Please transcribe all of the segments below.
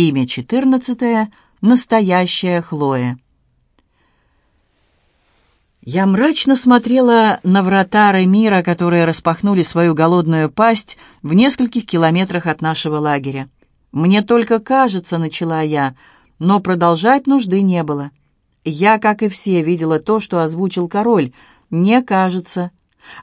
Имя четырнадцатое — настоящая Хлоя. Я мрачно смотрела на врата мира, которые распахнули свою голодную пасть в нескольких километрах от нашего лагеря. «Мне только кажется», — начала я, но продолжать нужды не было. Я, как и все, видела то, что озвучил король. «Не кажется».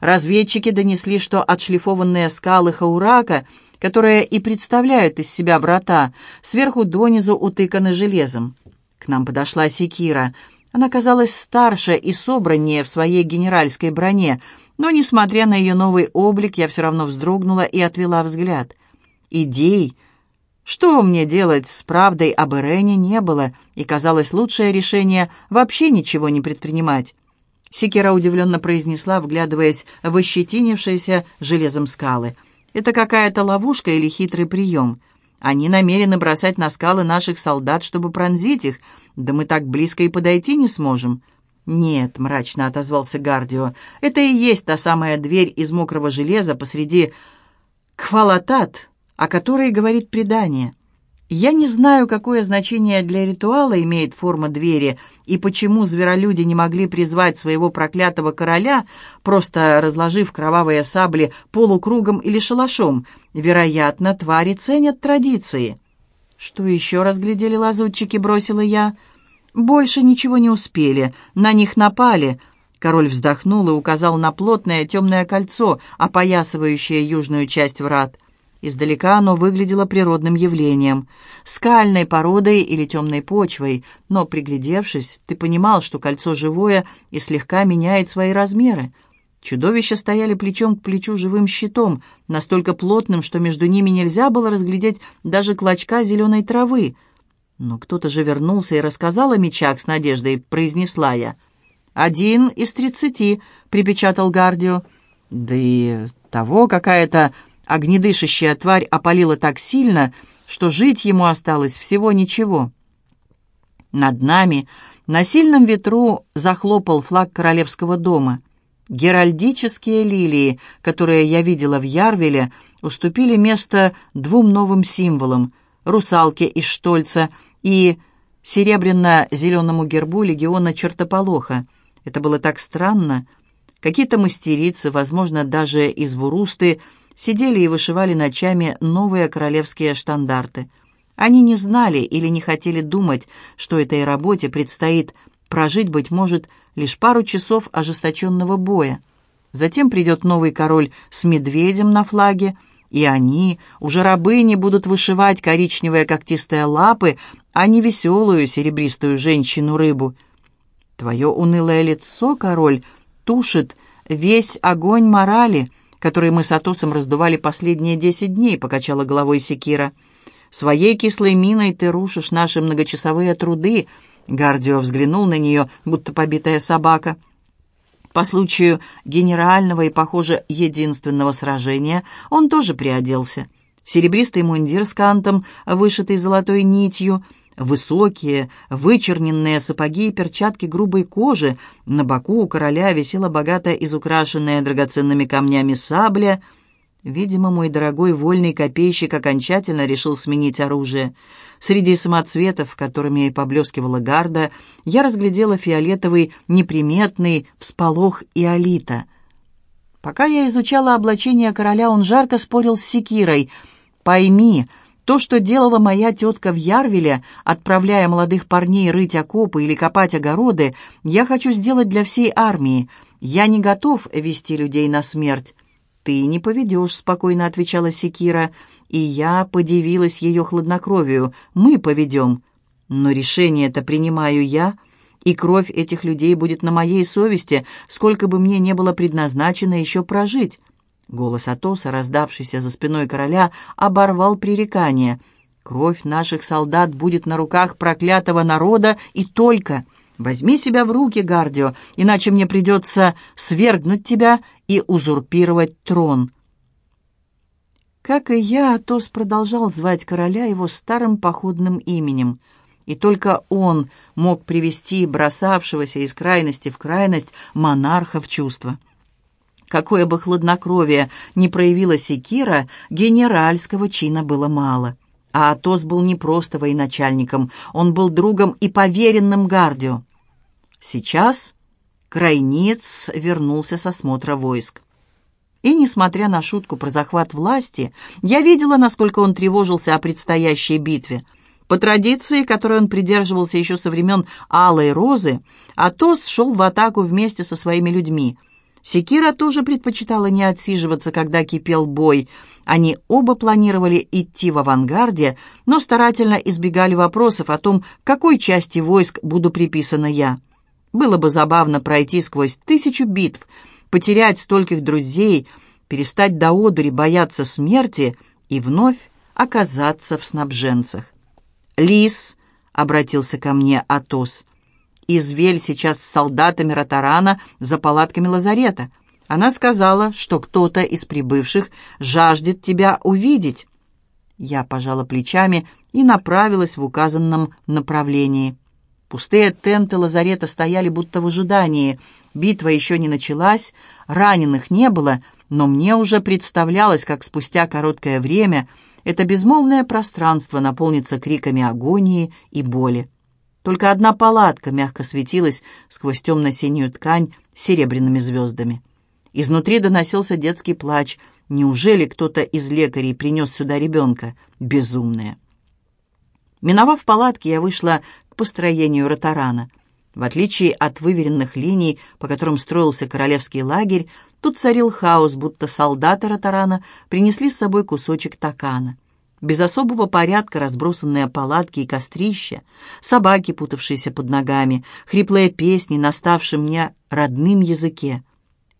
Разведчики донесли, что отшлифованные скалы Хаурака, которые и представляют из себя врата, сверху донизу утыканы железом. К нам подошла секира — она казалась старше и собраннее в своей генеральской броне, но, несмотря на ее новый облик, я все равно вздрогнула и отвела взгляд. Идей, что мне делать с правдой об Ирене, не было, и казалось лучшее решение вообще ничего не предпринимать. Секера удивленно произнесла, вглядываясь в ощетинившиеся железом скалы. «Это какая-то ловушка или хитрый прием?» Они намерены бросать на скалы наших солдат, чтобы пронзить их. Да мы так близко и подойти не сможем». «Нет», — мрачно отозвался Гардио, — «это и есть та самая дверь из мокрого железа посреди Квалатат, о которой говорит предание». Я не знаю, какое значение для ритуала имеет форма двери и почему зверолюди не могли призвать своего проклятого короля, просто разложив кровавые сабли полукругом или шалашом. Вероятно, твари ценят традиции. «Что еще разглядели лазутчики?» — бросила я. «Больше ничего не успели. На них напали». Король вздохнул и указал на плотное темное кольцо, опоясывающее южную часть врат. Издалека оно выглядело природным явлением, скальной породой или темной почвой, но, приглядевшись, ты понимал, что кольцо живое и слегка меняет свои размеры. Чудовища стояли плечом к плечу живым щитом, настолько плотным, что между ними нельзя было разглядеть даже клочка зеленой травы. Но кто-то же вернулся и рассказал о мечах с надеждой, произнесла я. «Один из тридцати», — припечатал Гардио. «Да и того какая-то Огнедышащая тварь опалила так сильно, что жить ему осталось всего ничего. Над нами на сильном ветру захлопал флаг королевского дома. Геральдические лилии, которые я видела в Ярвеле, уступили место двум новым символам — русалке из Штольца и серебряно-зеленому гербу легиона Чертополоха. Это было так странно. Какие-то мастерицы, возможно, даже из Бурусты, сидели и вышивали ночами новые королевские штандарты. Они не знали или не хотели думать, что этой работе предстоит прожить, быть может, лишь пару часов ожесточенного боя. Затем придет новый король с медведем на флаге, и они, уже рабыни, будут вышивать коричневые когтистые лапы, а не веселую серебристую женщину-рыбу. Твое унылое лицо, король, тушит весь огонь морали — который мы с Атосом раздували последние десять дней», — покачала головой Секира. «Своей кислой миной ты рушишь наши многочасовые труды», — Гардио взглянул на нее, будто побитая собака. По случаю генерального и, похоже, единственного сражения он тоже приоделся. Серебристый мундир с кантом, вышитый золотой нитью — Высокие, вычерненные сапоги и перчатки грубой кожи. На боку у короля висела богато изукрашенная драгоценными камнями сабля. Видимо, мой дорогой вольный копейщик окончательно решил сменить оружие. Среди самоцветов, которыми поблескивала гарда, я разглядела фиолетовый, неприметный всполох иолита. Пока я изучала облачение короля, он жарко спорил с секирой. «Пойми, то, что делала моя тетка в Ярвеле, отправляя молодых парней рыть окопы или копать огороды, я хочу сделать для всей армии. Я не готов вести людей на смерть». «Ты не поведешь», — спокойно отвечала Секира, и я подивилась ее хладнокровию. «Мы поведем». «Но решение это принимаю я», и кровь этих людей будет на моей совести, сколько бы мне не было предназначено еще прожить. Голос Атоса, раздавшийся за спиной короля, оборвал пререкание. «Кровь наших солдат будет на руках проклятого народа и только. Возьми себя в руки, Гардио, иначе мне придется свергнуть тебя и узурпировать трон». Как и я, Атос продолжал звать короля его старым походным именем. И только он мог привести бросавшегося из крайности в крайность монарха в чувство. Какое бы хладнокровие ни проявила Секира, генеральского чина было мало. А Атос был не просто военачальником, он был другом и поверенным Гардио. Сейчас Крайниц вернулся со смотра войск. И, несмотря на шутку про захват власти, я видела, насколько он тревожился о предстоящей битве. По традиции, которой он придерживался еще со времен Алой Розы, Атос шел в атаку вместе со своими людьми. Секира тоже предпочитала не отсиживаться, когда кипел бой. Они оба планировали идти в авангарде, но старательно избегали вопросов о том, какой части войск буду приписана я. Было бы забавно пройти сквозь тысячу битв, потерять стольких друзей, перестать до одури бояться смерти и вновь оказаться в снабженцах. «Лис», — обратился ко мне Атос, — Извель сейчас с солдатами Ротарана за палатками лазарета. Она сказала, что кто-то из прибывших жаждет тебя увидеть». Я пожала плечами и направилась в указанном направлении. Пустые тенты лазарета стояли будто в ожидании. Битва еще не началась, раненых не было, но мне уже представлялось, как спустя короткое время это безмолвное пространство наполнится криками агонии и боли. Только одна палатка мягко светилась сквозь темно-синюю ткань с серебряными звездами. Изнутри доносился детский плач. Неужели кто-то из лекарей принес сюда ребенка? Безумные. Миновав палатки, я вышла к построению ротарана. В отличие от выверенных линий, по которым строился королевский лагерь, тут царил хаос, будто солдаты ротарана принесли с собой кусочек такана без особого порядка разбросанные палатки и кострища, собаки, путавшиеся под ногами, хриплые песни, наставшие мне родным языке.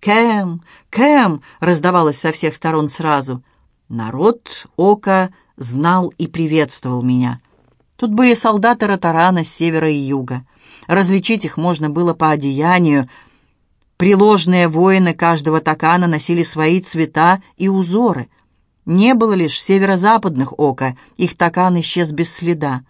«Кэм! Кэм!» раздавалось со всех сторон сразу. Народ Ока знал и приветствовал меня. Тут были солдаты Ротарана с севера и юга. Различить их можно было по одеянию. Приложные воины каждого такана носили свои цвета и узоры — не было лишь северо-западных ока, их такан исчез без следа.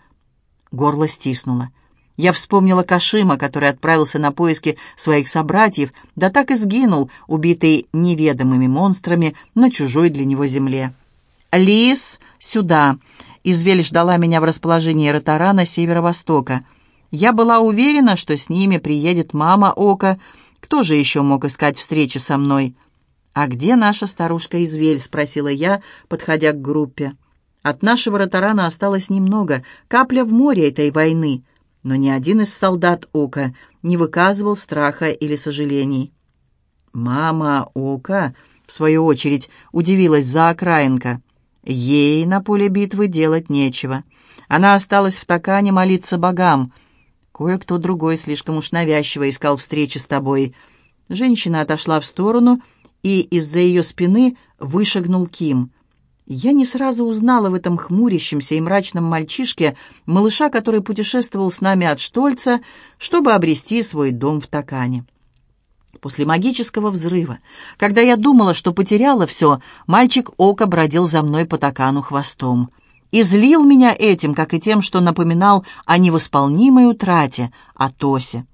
Горло стиснуло. Я вспомнила Кашима, который отправился на поиски своих собратьев, да так и сгинул, убитый неведомыми монстрами на чужой для него земле. «Лис, сюда!» Извель ждала меня в расположении Ротарана северо-востока. Я была уверена, что с ними приедет мама Ока. Кто же еще мог искать встречи со мной?» «А где наша старушка Извель?» — спросила я, подходя к группе. От нашего ротарана осталось немного, капля в море этой войны, но ни один из солдат Ока не выказывал страха или сожалений. «Мама Ока», в свою очередь, удивилась за окраинка. Ей на поле битвы делать нечего. Она осталась в Такане молиться богам. Кое-кто другой слишком уж навязчиво искал встречи с тобой. Женщина отошла в сторону и из-за ее спины вышагнул Ким. Я не сразу узнала в этом хмурящемся и мрачном мальчишке малыша, который путешествовал с нами от Штольца, чтобы обрести свой дом в Такане. После магического взрыва, когда я думала, что потеряла все, мальчик Ока бродил за мной по Такану хвостом. И злил меня этим, как и тем, что напоминал о невосполнимой утрате, о Тосе.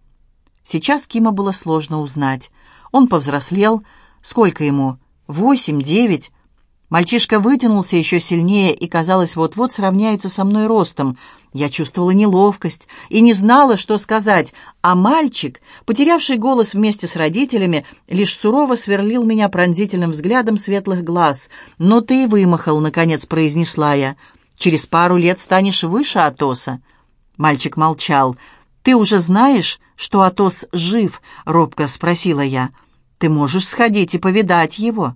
Сейчас Кима было сложно узнать. Он повзрослел, Сколько ему? Восемь, девять? Мальчишка вытянулся еще сильнее и, казалось, вот-вот сравняется со мной ростом. Я чувствовала неловкость и не знала, что сказать, а мальчик, потерявший голос вместе с родителями, лишь сурово сверлил меня пронзительным взглядом светлых глаз. «Но ты и вымахал», — наконец произнесла я. «Через пару лет станешь выше Атоса». Мальчик молчал. «Ты уже знаешь, что Атос жив?» — робко спросила я. Ты можешь сходить и повидать его».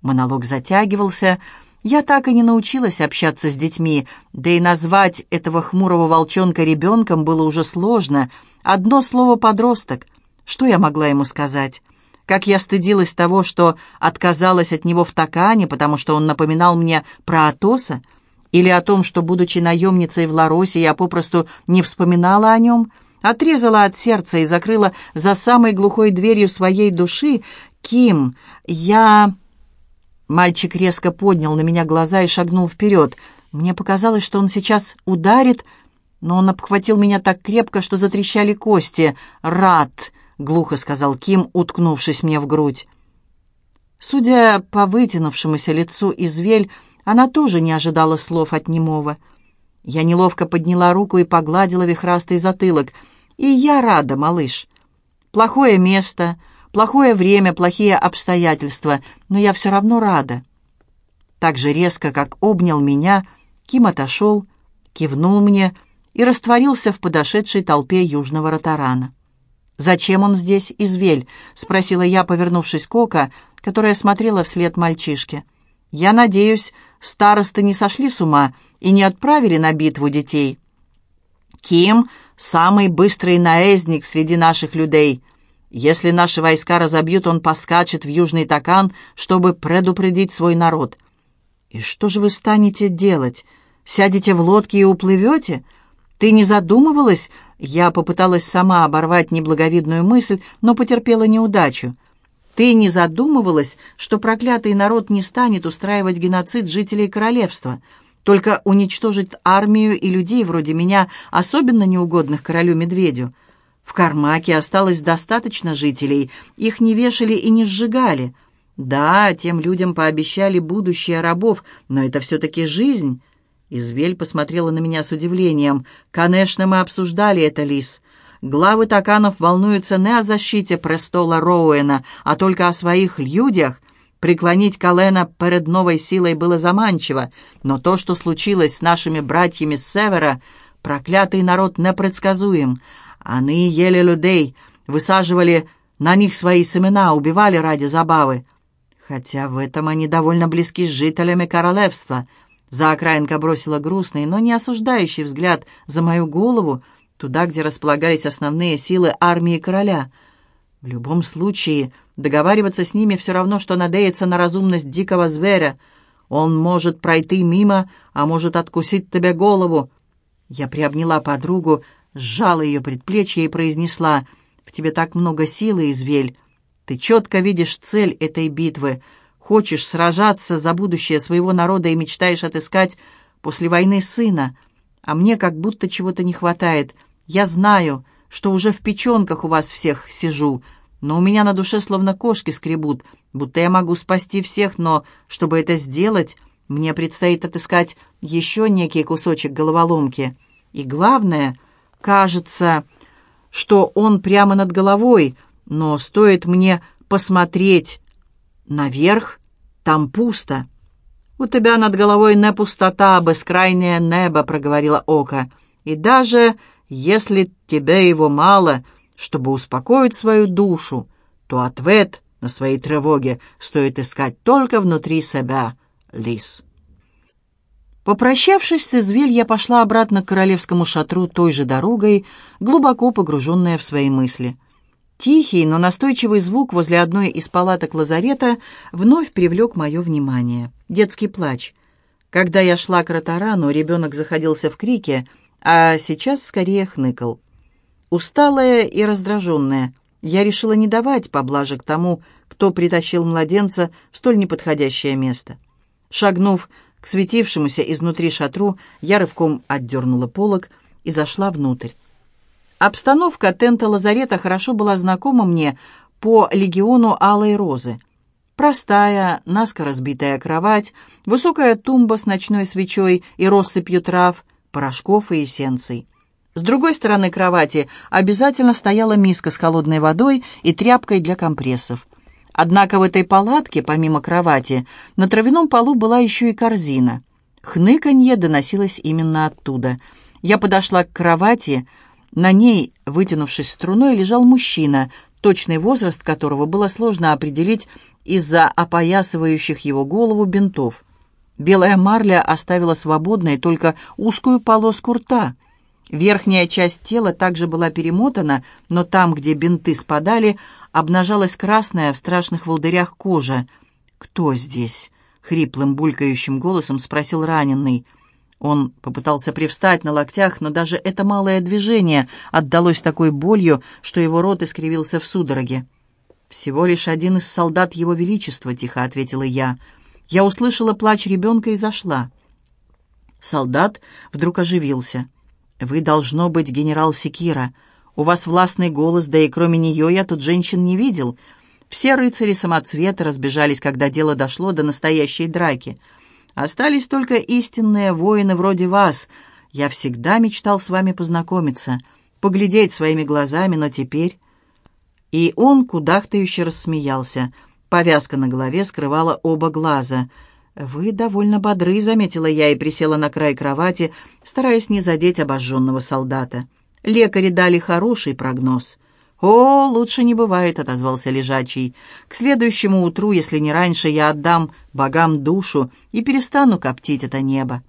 Монолог затягивался. Я так и не научилась общаться с детьми, да и назвать этого хмурого волчонка ребенком было уже сложно. Одно слово «подросток». Что я могла ему сказать? Как я стыдилась того, что отказалась от него в Такане, потому что он напоминал мне про Атоса? Или о том, что, будучи наемницей в Ларосе, я попросту не вспоминала о нем? Отрезала от сердца и закрыла за самой глухой дверью своей души. «Ким, я...» Мальчик резко поднял на меня глаза и шагнул вперед. Мне показалось, что он сейчас ударит, но он обхватил меня так крепко, что затрещали кости. «Рад!» — глухо сказал Ким, уткнувшись мне в грудь. Судя по вытянувшемуся лицу извель, она тоже не ожидала слов от немого — Я неловко подняла руку и погладила вихрастый затылок. «И я рада, малыш. Плохое место, плохое время, плохие обстоятельства, но я все равно рада». Так же резко, как обнял меня, Ким отошел, кивнул мне и растворился в подошедшей толпе южного ротарана. «Зачем он здесь, извель?» — спросила я, повернувшись к Ока, которая смотрела вслед мальчишке. «Я надеюсь, старосты не сошли с ума и не отправили на битву детей». «Ким — самый быстрый наездник среди наших людей. Если наши войска разобьют, он поскачет в Южный Такан, чтобы предупредить свой народ». «И что же вы станете делать? Сядете в лодке и уплывете?» «Ты не задумывалась?» Я попыталась сама оборвать неблаговидную мысль, но потерпела неудачу. «Ты не задумывалась, что проклятый народ не станет устраивать геноцид жителей королевства, только уничтожит армию и людей вроде меня, особенно неугодных королю-медведю?» В Кармаке осталось достаточно жителей, их не вешали и не сжигали. Да, тем людям пообещали будущее рабов, но это все-таки жизнь. Извель посмотрела на меня с удивлением. «Конечно, мы обсуждали это, Лис. Главы таканов волнуются не о защите престола Роуэна, а только о своих людях. Преклонить Калена перед новой силой было заманчиво, но то, что случилось с нашими братьями с севера, проклятый народ непредсказуем. Они ели людей, высаживали на них свои семена, убивали ради забавы. Хотя в этом они довольно близки с жителями королевства». Заокраинка бросила грустный, но не осуждающий взгляд за мою голову, туда, где располагались основные силы армии короля. В любом случае, договариваться с ними все равно, что надеяться на разумность дикого зверя. Он может пройти мимо, а может откусить тебе голову. Я приобняла подругу, сжала ее предплечье и произнесла, «В тебе так много силы, Извель. Ты четко видишь цель этой битвы — Хочешь сражаться за будущее своего народа и мечтаешь отыскать после войны сына. А мне как будто чего-то не хватает. Я знаю, что уже в печенках у вас всех сижу, но у меня на душе словно кошки скребут, будто я могу спасти всех, но, чтобы это сделать, мне предстоит отыскать еще некий кусочек головоломки. И главное, кажется, что он прямо над головой, но стоит мне посмотреть Наверх там пусто. «У тебя над головой не пустота, а бескрайнее небо», — проговорила Ока. «И даже если тебе его мало, чтобы успокоить свою душу, то ответ на свои тревоги стоит искать только внутри себя, лис». Попрощавшись с Извиль, я пошла обратно к королевскому шатру той же дорогой, глубоко погруженная в свои мысли — Тихий, но настойчивый звук возле одной из палаток лазарета вновь привлек мое внимание. Детский плач. Когда я шла к ротарану, ребенок заходился в крике, а сейчас скорее хныкал. Усталая и раздраженная, я решила не давать поблажек тому, кто притащил младенца в столь неподходящее место. Шагнув к светившемуся изнутри шатру, я рывком отдернула полог и зашла внутрь. Обстановка тента лазарета хорошо была знакома мне по легиону Алой Розы. Простая, наскоро сбитая кровать, высокая тумба с ночной свечой и россыпью трав, порошков и эссенций. С другой стороны кровати обязательно стояла миска с холодной водой и тряпкой для компрессов. Однако в этой палатке, помимо кровати, на травяном полу была еще и корзина. Хныканье доносилось именно оттуда. Я подошла к кровати, на ней, вытянувшись струной, лежал мужчина, точный возраст которого было сложно определить из-за опоясывающих его голову бинтов. Белая марля оставила свободной только узкую полоску рта. Верхняя часть тела также была перемотана, но там, где бинты спадали, обнажалась красная в страшных волдырях кожа. «Кто здесь?» — хриплым булькающим голосом спросил раненый — он попытался привстать на локтях, но даже это малое движение отдалось такой болью, что его рот искривился в судороге. «Всего лишь один из солдат Его Величества», — тихо ответила я. Я услышала плач ребенка и зашла. Солдат вдруг оживился. «Вы, должно быть, генерал Секира. У вас властный голос, да и кроме нее я тут женщин не видел. Все рыцари самоцвета разбежались, когда дело дошло до настоящей драки». Остались только истинные воины вроде вас. Я всегда мечтал с вами познакомиться, поглядеть своими глазами, но теперь...» И он кудахтающе рассмеялся. Повязка на голове скрывала оба глаза. «Вы довольно бодры», — заметила я и присела на край кровати, стараясь не задеть обожженного солдата. Лекари дали хороший прогноз. «О, лучше не бывает», — отозвался лежачий. «К следующему утру, если не раньше, я отдам богам душу и перестану коптить это небо».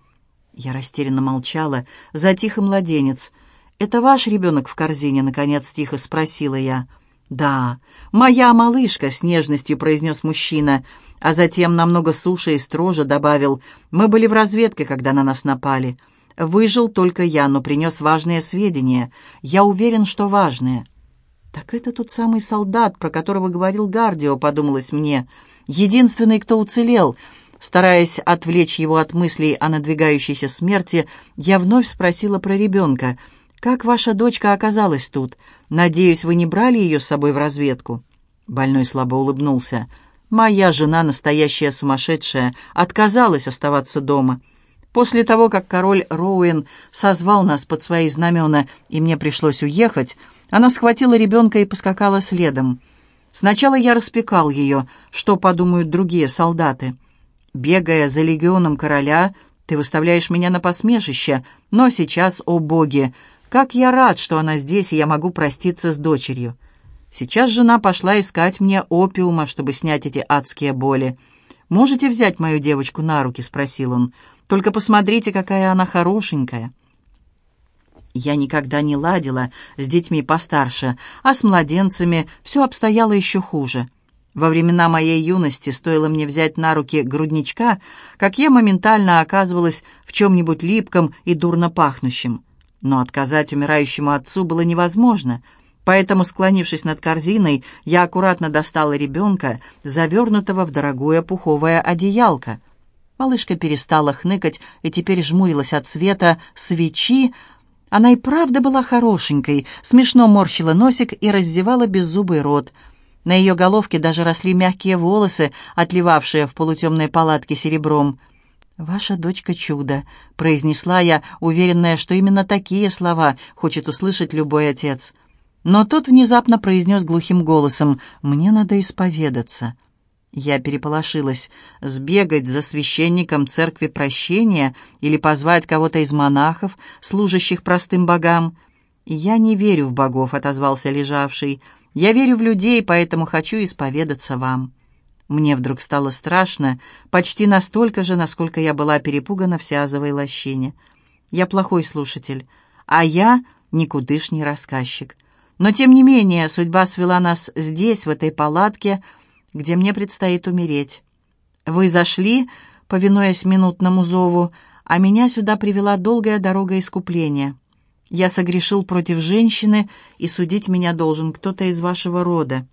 Я растерянно молчала. Затих и младенец. «Это ваш ребенок в корзине?» — наконец тихо спросила я. «Да, моя малышка», — с нежностью произнес мужчина, а затем намного суше и строже добавил, «Мы были в разведке, когда на нас напали. Выжил только я, но принес важные сведения. Я уверен, что важные». «Так это тот самый солдат, про которого говорил Гардио», — подумалось мне. «Единственный, кто уцелел». Стараясь отвлечь его от мыслей о надвигающейся смерти, я вновь спросила про ребенка. «Как ваша дочка оказалась тут? Надеюсь, вы не брали ее с собой в разведку?» Больной слабо улыбнулся. «Моя жена, настоящая сумасшедшая, отказалась оставаться дома». После того, как король Роуэн созвал нас под свои знамена, и мне пришлось уехать, она схватила ребенка и поскакала следом. Сначала я распекал ее, что подумают другие солдаты. Бегая за легионом короля, ты выставляешь меня на посмешище, но сейчас, о боги, как я рад, что она здесь, и я могу проститься с дочерью. Сейчас жена пошла искать мне опиума, чтобы снять эти адские боли. «Можете взять мою девочку на руки?» — спросил он. «Только посмотрите, какая она хорошенькая». Я никогда не ладила с детьми постарше, а с младенцами все обстояло еще хуже. Во времена моей юности стоило мне взять на руки грудничка, как я моментально оказывалась в чем-нибудь липком и дурно пахнущем. Но отказать умирающему отцу было невозможно, поэтому, склонившись над корзиной, я аккуратно достала ребенка, завернутого в дорогое пуховое одеялко. Малышка перестала хныкать и теперь жмурилась от света свечи, она и правда была хорошенькой, смешно морщила носик и раздевала беззубый рот. На ее головке даже росли мягкие волосы, отливавшие в полутемной палатке серебром. «Ваша дочка чудо», — произнесла я, уверенная, что именно такие слова хочет услышать любой отец. Но тот внезапно произнес глухим голосом «Мне надо исповедаться». Я переполошилась. Сбегать за священником церкви прощения или позвать кого-то из монахов, служащих простым богам? «Я не верю в богов», — отозвался лежавший. «Я верю в людей, поэтому хочу исповедаться вам». Мне вдруг стало страшно, почти настолько же, насколько я была перепугана в сиазовой лощине. Я плохой слушатель, а я никудышний рассказчик. Но, тем не менее, судьба свела нас здесь, в этой палатке, — где мне предстоит умереть. Вы зашли, повинуясь минутному зову, а меня сюда привела долгая дорога искупления. Я согрешил против женщины, и судить меня должен кто-то из вашего рода.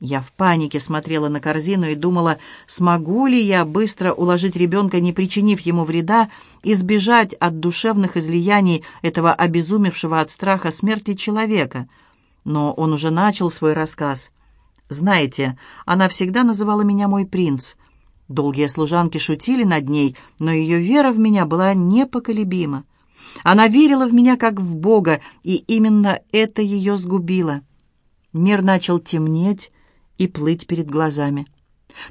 Я в панике смотрела на корзину и думала, смогу ли я быстро уложить ребенка, не причинив ему вреда, и сбежать от душевных излияний этого обезумевшего от страха смерти человека. Но он уже начал свой рассказ — знаете, она всегда называла меня мой принц. Долгие служанки шутили над ней, но ее вера в меня была непоколебима. Она верила в меня как в Бога, и именно это ее сгубило. Мир начал темнеть и плыть перед глазами.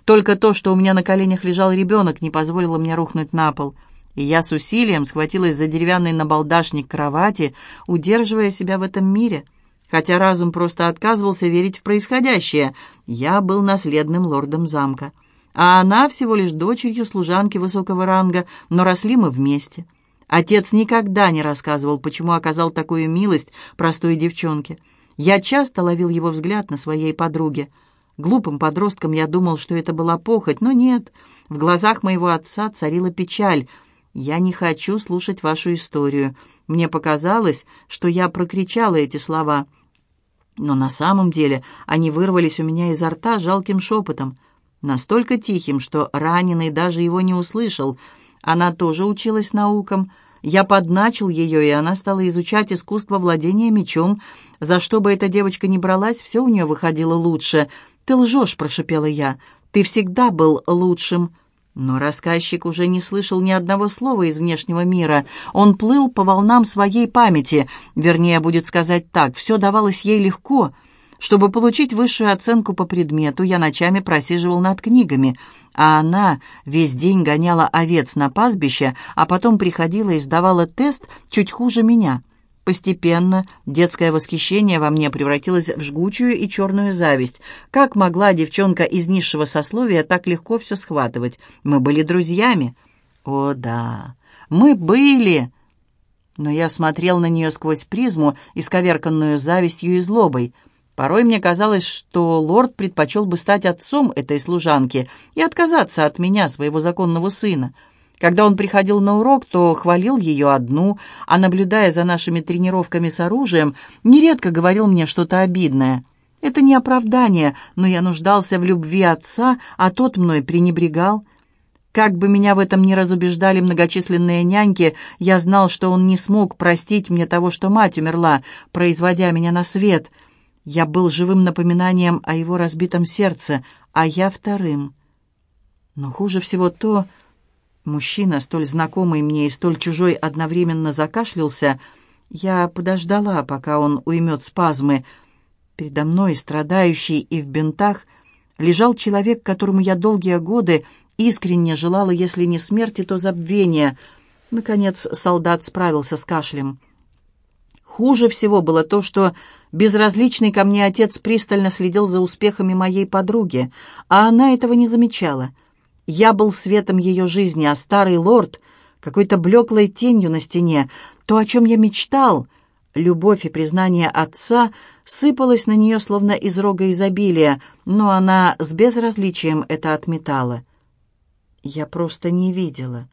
Только то, что у меня на коленях лежал ребенок, не позволило мне рухнуть на пол, и я с усилием схватилась за деревянный набалдашник кровати, удерживая себя в этом мире — хотя разум просто отказывался верить в происходящее. Я был наследным лордом замка, а она всего лишь дочерью служанки высокого ранга, но росли мы вместе. Отец никогда не рассказывал, почему оказал такую милость простой девчонке. Я часто ловил его взгляд на своей подруге. Глупым подростком я думал, что это была похоть, но нет. В глазах моего отца царила печаль. «Я не хочу слушать вашу историю». Мне показалось, что я прокричала эти слова — но на самом деле они вырвались у меня изо рта жалким шепотом, настолько тихим, что раненый даже его не услышал. Она тоже училась наукам. Я подначил ее, и она стала изучать искусство владения мечом. За что бы эта девочка ни бралась, все у нее выходило лучше. «Ты лжешь», — прошепела я. «Ты всегда был лучшим». Но рассказчик уже не слышал ни одного слова из внешнего мира. Он плыл по волнам своей памяти. Вернее, будет сказать так, все давалось ей легко. Чтобы получить высшую оценку по предмету, я ночами просиживал над книгами, а она весь день гоняла овец на пастбище, а потом приходила и сдавала тест чуть хуже меня. Постепенно детское восхищение во мне превратилось в жгучую и черную зависть. Как могла девчонка из низшего сословия так легко все схватывать? Мы были друзьями. О, да, мы были. Но я смотрел на нее сквозь призму, исковерканную завистью и злобой. Порой мне казалось, что лорд предпочел бы стать отцом этой служанки и отказаться от меня, своего законного сына. Когда он приходил на урок, то хвалил ее одну, а, наблюдая за нашими тренировками с оружием, нередко говорил мне что-то обидное. Это не оправдание, но я нуждался в любви отца, а тот мной пренебрегал. Как бы меня в этом ни разубеждали многочисленные няньки, я знал, что он не смог простить мне того, что мать умерла, производя меня на свет. Я был живым напоминанием о его разбитом сердце, а я вторым. Но хуже всего то, Мужчина, столь знакомый мне и столь чужой, одновременно закашлялся. Я подождала, пока он уймет спазмы. Передо мной, страдающий и в бинтах, лежал человек, которому я долгие годы искренне желала, если не смерти, то забвения. Наконец солдат справился с кашлем. Хуже всего было то, что безразличный ко мне отец пристально следил за успехами моей подруги, а она этого не замечала — я был светом ее жизни, а старый лорд — какой-то блеклой тенью на стене. То, о чем я мечтал, любовь и признание отца, сыпалось на нее словно из рога изобилия, но она с безразличием это отметала. Я просто не видела.